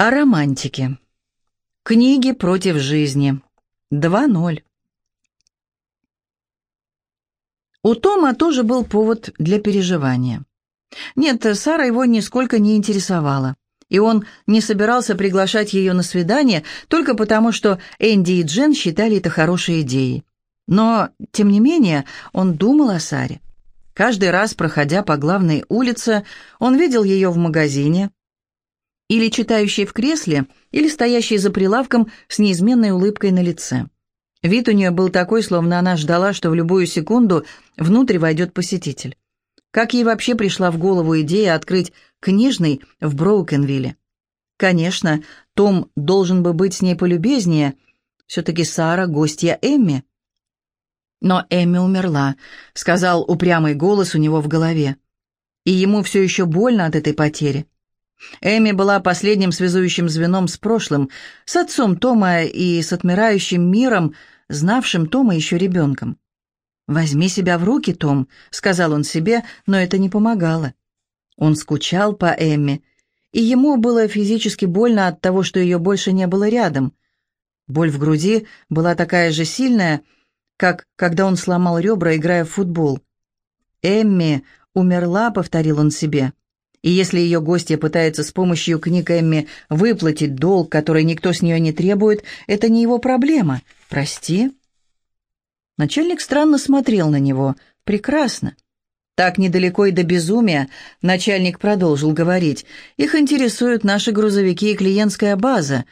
О романтике. Книги против жизни. 2.0. У Тома тоже был повод для переживания. Нет, Сара его нисколько не интересовала, и он не собирался приглашать ее на свидание только потому, что Энди и Джен считали это хорошей идеей. Но, тем не менее, он думал о Саре. Каждый раз, проходя по главной улице, он видел ее в магазине, или читающей в кресле, или стоящей за прилавком с неизменной улыбкой на лице. Вид у нее был такой, словно она ждала, что в любую секунду внутрь войдет посетитель. Как ей вообще пришла в голову идея открыть книжный в Броукенвилле? Конечно, Том должен бы быть с ней полюбезнее, все-таки Сара — гостья Эмми. Но Эмми умерла, сказал упрямый голос у него в голове. И ему все еще больно от этой потери. Эми была последним связующим звеном с прошлым, с отцом Тома и с отмирающим миром, знавшим Тома еще ребенком. «Возьми себя в руки, Том», — сказал он себе, но это не помогало. Он скучал по Эмми, и ему было физически больно от того, что ее больше не было рядом. Боль в груди была такая же сильная, как когда он сломал ребра, играя в футбол. «Эмми умерла», — повторил он себе. И если ее гостья пытается с помощью книг Эмми выплатить долг, который никто с нее не требует, это не его проблема. Прости. Начальник странно смотрел на него. Прекрасно. Так недалеко и до безумия, начальник продолжил говорить. Их интересуют наши грузовики и клиентская база.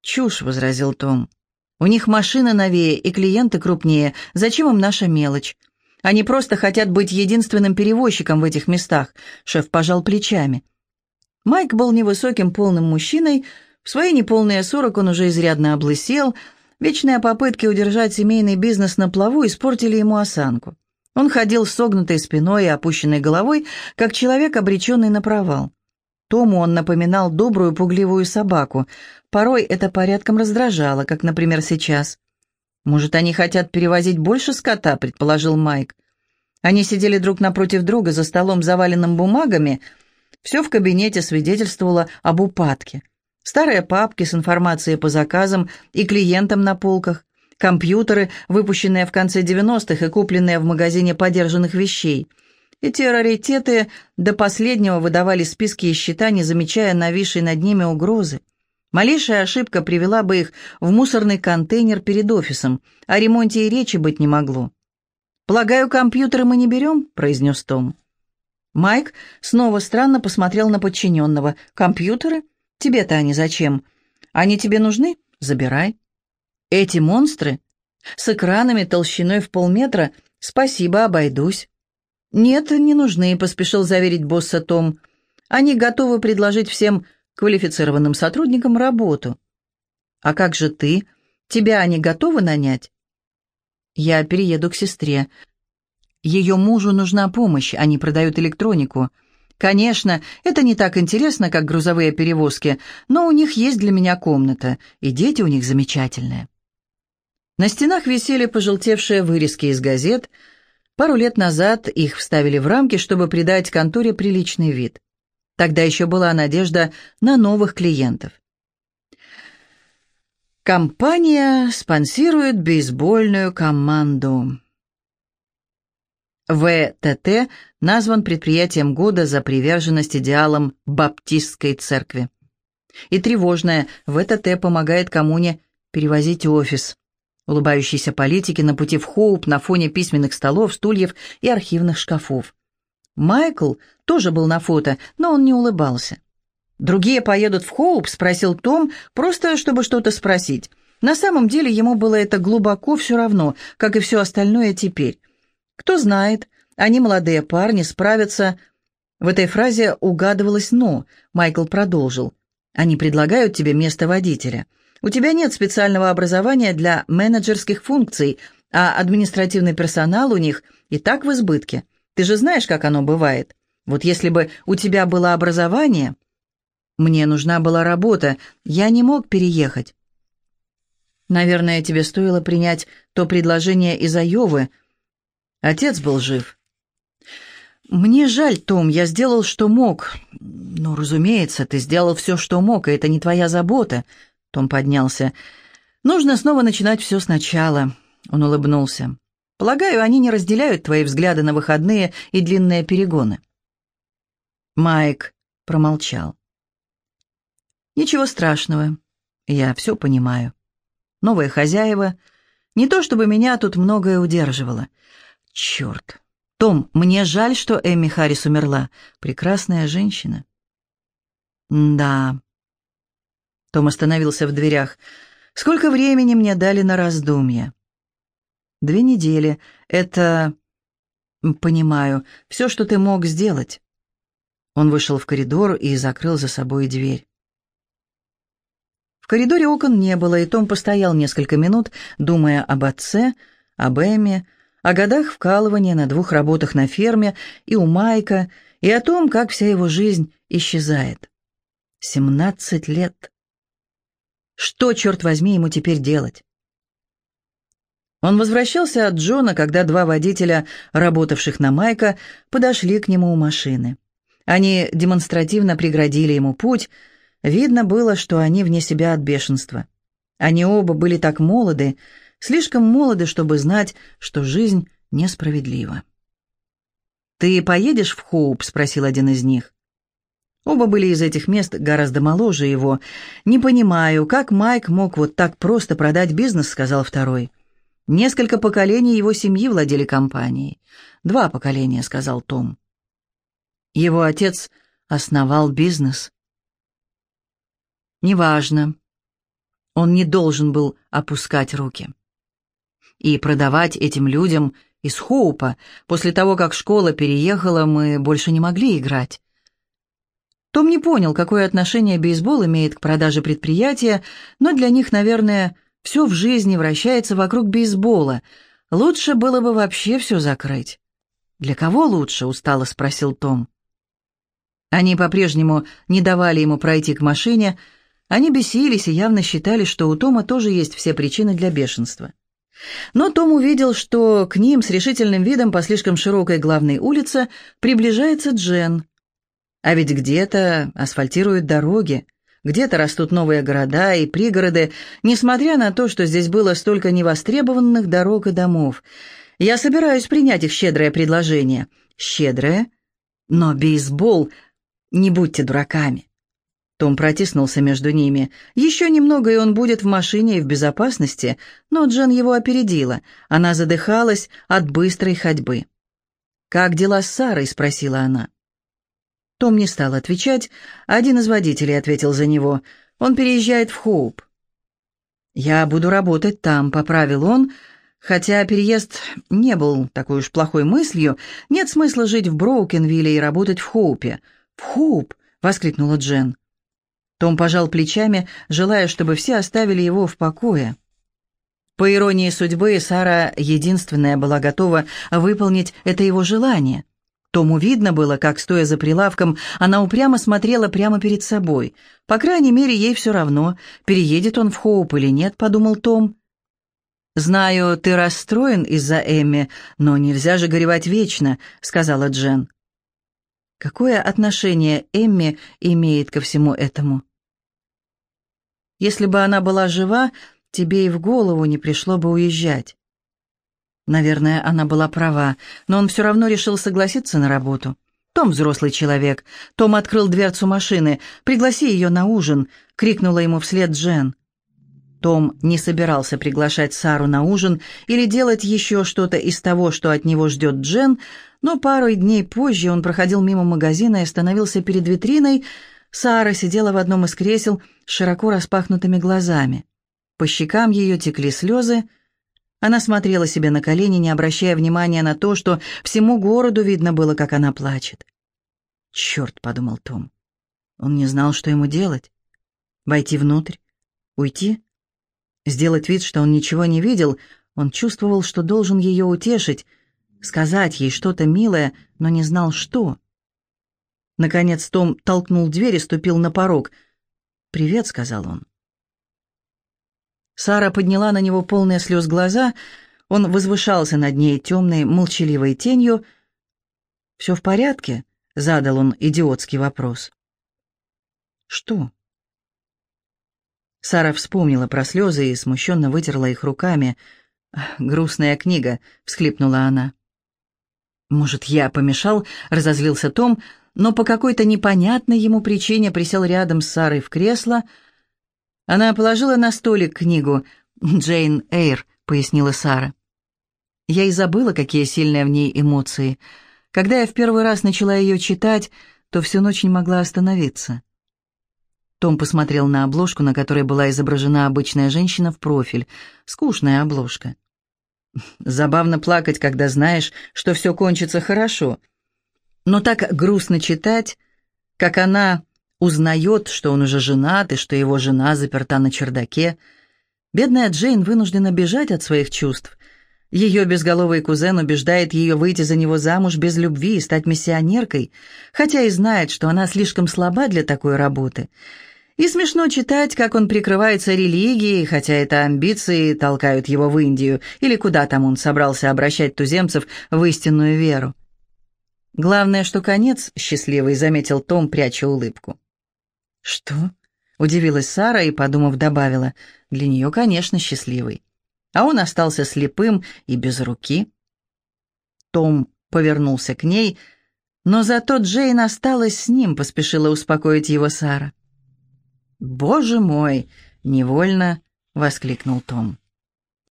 Чушь, возразил Том. У них машины новее и клиенты крупнее. Зачем им наша мелочь? Они просто хотят быть единственным перевозчиком в этих местах», — шеф пожал плечами. Майк был невысоким полным мужчиной, в свои неполные сорок он уже изрядно облысел, вечные попытки удержать семейный бизнес на плаву испортили ему осанку. Он ходил с согнутой спиной и опущенной головой, как человек, обреченный на провал. Тому он напоминал добрую пугливую собаку. Порой это порядком раздражало, как, например, сейчас. «Может, они хотят перевозить больше скота?» — предположил Майк. Они сидели друг напротив друга за столом, заваленным бумагами. Все в кабинете свидетельствовало об упадке. Старые папки с информацией по заказам и клиентам на полках, компьютеры, выпущенные в конце 90-х и купленные в магазине подержанных вещей. Эти раритеты до последнего выдавали списки и счета, не замечая нависшей над ними угрозы. Малейшая ошибка привела бы их в мусорный контейнер перед офисом. О ремонте и речи быть не могло. «Полагаю, компьютеры мы не берем?» — произнес Том. Майк снова странно посмотрел на подчиненного. «Компьютеры? Тебе-то они зачем? Они тебе нужны? Забирай». «Эти монстры? С экранами толщиной в полметра? Спасибо, обойдусь». «Нет, не нужны», — поспешил заверить босса Том. «Они готовы предложить всем квалифицированным сотрудникам работу. А как же ты? Тебя они готовы нанять? Я перееду к сестре. Ее мужу нужна помощь, они продают электронику. Конечно, это не так интересно, как грузовые перевозки, но у них есть для меня комната, и дети у них замечательные. На стенах висели пожелтевшие вырезки из газет. Пару лет назад их вставили в рамки, чтобы придать конторе приличный вид. Тогда еще была надежда на новых клиентов. Компания спонсирует бейсбольную команду. ВТТ назван предприятием года за приверженность идеалам Баптистской церкви. И тревожное, ВТТ помогает коммуне перевозить офис. Улыбающиеся политики на пути в Хоуп на фоне письменных столов, стульев и архивных шкафов. Майкл тоже был на фото, но он не улыбался. «Другие поедут в Хоуп?» — спросил Том, просто чтобы что-то спросить. На самом деле ему было это глубоко все равно, как и все остальное теперь. Кто знает, они, молодые парни, справятся... В этой фразе угадывалось «но», Майкл продолжил. «Они предлагают тебе место водителя. У тебя нет специального образования для менеджерских функций, а административный персонал у них и так в избытке. Ты же знаешь, как оно бывает. Вот если бы у тебя было образование... Мне нужна была работа, я не мог переехать. Наверное, тебе стоило принять то предложение из Айовы. Отец был жив. «Мне жаль, Том, я сделал, что мог». «Ну, разумеется, ты сделал все, что мог, и это не твоя забота». Том поднялся. «Нужно снова начинать все сначала». Он улыбнулся. «Полагаю, они не разделяют твои взгляды на выходные и длинные перегоны». Майк промолчал. «Ничего страшного. Я все понимаю. Новые хозяева. Не то чтобы меня тут многое удерживало. Черт. Том, мне жаль, что Эми Харрис умерла. Прекрасная женщина. Да. Том остановился в дверях. Сколько времени мне дали на раздумье? Две недели. Это... Понимаю. Все, что ты мог сделать. Он вышел в коридор и закрыл за собой дверь. В коридоре окон не было, и Том постоял несколько минут, думая об отце, об Эми, о годах вкалывания на двух работах на ферме и у Майка, и о том, как вся его жизнь исчезает. Семнадцать лет. Что, черт возьми, ему теперь делать? Он возвращался от Джона, когда два водителя, работавших на Майка, подошли к нему у машины. Они демонстративно преградили ему путь. Видно было, что они вне себя от бешенства. Они оба были так молоды, слишком молоды, чтобы знать, что жизнь несправедлива. «Ты поедешь в Хоуп?» — спросил один из них. Оба были из этих мест гораздо моложе его. «Не понимаю, как Майк мог вот так просто продать бизнес?» — сказал второй. «Несколько поколений его семьи владели компанией». «Два поколения», — сказал Том. Его отец основал бизнес. «Неважно. Он не должен был опускать руки» и продавать этим людям из Хоупа. После того, как школа переехала, мы больше не могли играть. Том не понял, какое отношение бейсбол имеет к продаже предприятия, но для них, наверное, все в жизни вращается вокруг бейсбола. Лучше было бы вообще все закрыть. «Для кого лучше?» — устало спросил Том. Они по-прежнему не давали ему пройти к машине, они бесились и явно считали, что у Тома тоже есть все причины для бешенства. Но Том увидел, что к ним с решительным видом по слишком широкой главной улице приближается Джен. А ведь где-то асфальтируют дороги, где-то растут новые города и пригороды, несмотря на то, что здесь было столько невостребованных дорог и домов. Я собираюсь принять их щедрое предложение. Щедрое? Но бейсбол... Не будьте дураками. Том протиснулся между ними. Еще немного, и он будет в машине и в безопасности, но Джен его опередила. Она задыхалась от быстрой ходьбы. «Как дела с Сарой?» — спросила она. Том не стал отвечать. Один из водителей ответил за него. «Он переезжает в Хоуп». «Я буду работать там», — поправил он, Хотя переезд не был такой уж плохой мыслью, нет смысла жить в Броукенвилле и работать в Хоупе. «В Хоуп!» — воскликнула Джен. Том пожал плечами, желая, чтобы все оставили его в покое. По иронии судьбы, Сара единственная была готова выполнить это его желание. Тому видно было, как, стоя за прилавком, она упрямо смотрела прямо перед собой. По крайней мере, ей все равно, переедет он в Хоуп или нет, подумал Том. «Знаю, ты расстроен из-за Эмми, но нельзя же горевать вечно», — сказала Джен. Какое отношение Эмми имеет ко всему этому? Если бы она была жива, тебе и в голову не пришло бы уезжать. Наверное, она была права, но он все равно решил согласиться на работу. Том взрослый человек. Том открыл дверцу машины. «Пригласи ее на ужин!» — крикнула ему вслед Джен. Том не собирался приглашать Сару на ужин или делать еще что-то из того, что от него ждет Джен, но пару дней позже он проходил мимо магазина и остановился перед витриной, Сара сидела в одном из кресел с широко распахнутыми глазами. По щекам ее текли слезы. Она смотрела себе на колени, не обращая внимания на то, что всему городу видно было, как она плачет. «Черт», — подумал Том. Он не знал, что ему делать. Войти внутрь? Уйти? Сделать вид, что он ничего не видел? Он чувствовал, что должен ее утешить, сказать ей что-то милое, но не знал, что. Наконец Том толкнул дверь и ступил на порог. «Привет», — сказал он. Сара подняла на него полные слез глаза. Он возвышался над ней темной, молчаливой тенью. «Все в порядке?» — задал он идиотский вопрос. «Что?» Сара вспомнила про слезы и смущенно вытерла их руками. «Грустная книга», — всхлипнула она. «Может, я помешал?» — разозлился Том, но по какой-то непонятной ему причине присел рядом с Сарой в кресло. Она положила на столик книгу «Джейн Эйр», — пояснила Сара. Я и забыла, какие сильные в ней эмоции. Когда я в первый раз начала ее читать, то всю ночь не могла остановиться. Том посмотрел на обложку, на которой была изображена обычная женщина в профиль. Скучная обложка. Забавно плакать, когда знаешь, что все кончится хорошо. Но так грустно читать, как она узнает, что он уже женат и что его жена заперта на чердаке. Бедная Джейн вынуждена бежать от своих чувств, ее безголовый кузен убеждает ее выйти за него замуж без любви и стать миссионеркой, хотя и знает, что она слишком слаба для такой работы. И смешно читать, как он прикрывается религией, хотя это амбиции толкают его в Индию, или куда там он собрался обращать туземцев в истинную веру. Главное, что конец счастливый, заметил Том, пряча улыбку. «Что?» — удивилась Сара и, подумав, добавила. «Для нее, конечно, счастливый» а он остался слепым и без руки. Том повернулся к ней, но зато Джейн осталась с ним, поспешила успокоить его Сара. «Боже мой!» — невольно воскликнул Том.